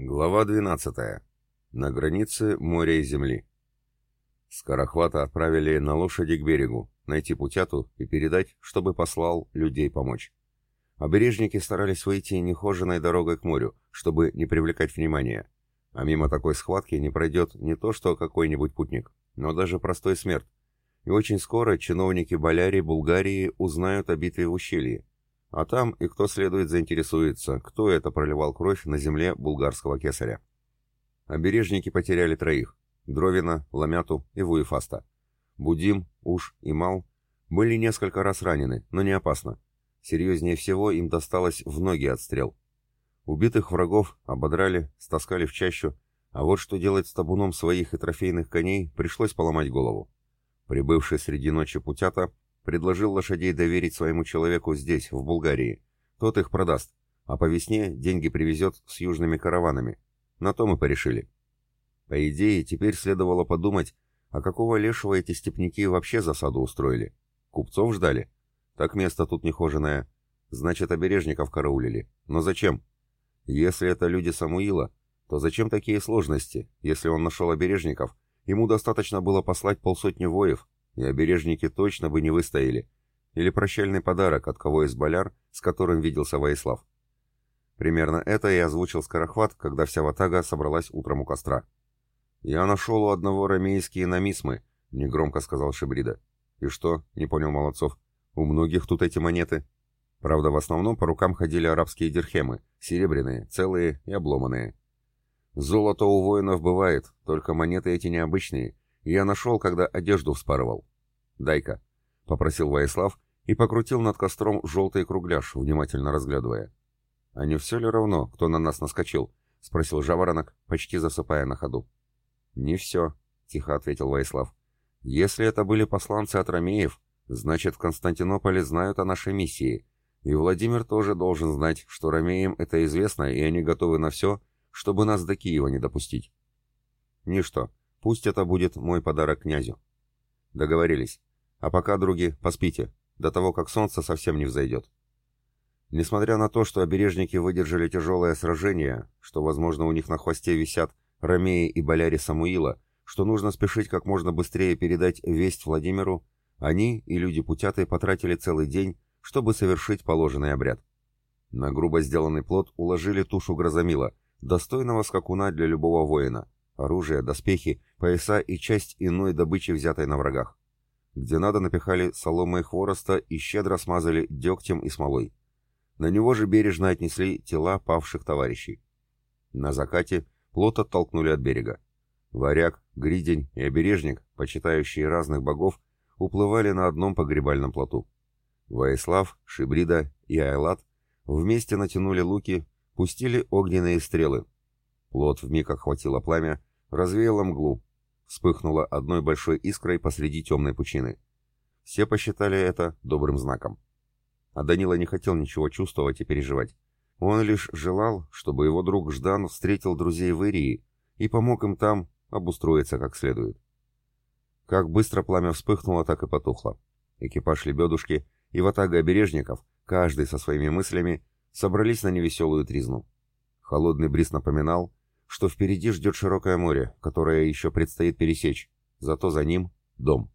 Глава 12. На границе моря и земли. Скорохвата отправили на лошади к берегу, найти путяту и передать, чтобы послал людей помочь. Обережники старались выйти нехоженной дорогой к морю, чтобы не привлекать внимания. А мимо такой схватки не пройдет не то что какой-нибудь путник, но даже простой смерть. И очень скоро чиновники Болярии, Булгарии узнают о битве в ущелье, а там и кто следует заинтересуется, кто это проливал кровь на земле булгарского кесаря. Обережники потеряли троих – Дровина, Ламяту и Вуефаста. Будим, Уж и Мал были несколько раз ранены, но не опасно. Серьезнее всего им досталось в ноги от стрел. Убитых врагов ободрали, стаскали в чащу, а вот что делать с табуном своих и трофейных коней, пришлось поломать голову. Прибывший среди ночи путята Предложил лошадей доверить своему человеку здесь, в Булгарии. Тот их продаст, а по весне деньги привезет с южными караванами. На то мы порешили. По идее, теперь следовало подумать, а какого лешего эти степняки вообще засаду устроили? Купцов ждали? Так место тут нехоженое. Значит, обережников караулили. Но зачем? Если это люди Самуила, то зачем такие сложности? Если он нашел обережников, ему достаточно было послать полсотни воев, и обережники точно бы не выстояли, или прощальный подарок от кого из боляр, с которым виделся Воислав. Примерно это и озвучил Скорохват, когда вся ватага собралась утром у костра. «Я нашел у одного ромейские намисмы», — негромко сказал Шибрида. «И что?» — не понял Молодцов. «У многих тут эти монеты». Правда, в основном по рукам ходили арабские дирхемы, серебряные, целые и обломанные. «Золото у воинов бывает, только монеты эти необычные, я нашел, когда одежду вспарывал. «Дай-ка», — попросил Ваислав и покрутил над костром желтый кругляш, внимательно разглядывая. «А не все ли равно, кто на нас наскочил?» — спросил Жаворонок, почти засыпая на ходу. «Не все», — тихо ответил Ваислав. «Если это были посланцы от Ромеев, значит, в Константинополе знают о нашей миссии, и Владимир тоже должен знать, что Ромеям это известно, и они готовы на все, чтобы нас до Киева не допустить». «Ничто. Пусть это будет мой подарок князю». «Договорились. А пока, други, поспите, до того, как солнце совсем не взойдет. Несмотря на то, что обережники выдержали тяжелое сражение, что, возможно, у них на хвосте висят Ромеи и Боляри Самуила, что нужно спешить как можно быстрее передать весть Владимиру, они и люди Путяты потратили целый день, чтобы совершить положенный обряд. На грубо сделанный плод уложили тушу грозомила, достойного скакуна для любого воина, оружие, доспехи, пояса и часть иной добычи, взятой на врагах где надо напихали соломы и хвороста и щедро смазали дегтем и смолой. На него же бережно отнесли тела павших товарищей. На закате плот оттолкнули от берега. Варяг, Гридень и Обережник, почитающие разных богов, уплывали на одном погребальном плоту. Воислав, Шибрида и Айлат вместе натянули луки, пустили огненные стрелы. Плот вмиг охватило пламя, развеяло мглу, вспыхнула одной большой искрой посреди темной пучины. Все посчитали это добрым знаком. А Данила не хотел ничего чувствовать и переживать. Он лишь желал, чтобы его друг Ждан встретил друзей в Ирии и помог им там обустроиться как следует. Как быстро пламя вспыхнуло, так и потухло. Экипаж лебедушки и ватага обережников, каждый со своими мыслями, собрались на невеселую тризну. Холодный бриз напоминал, что впереди ждет широкое море, которое еще предстоит пересечь, зато за ним — дом.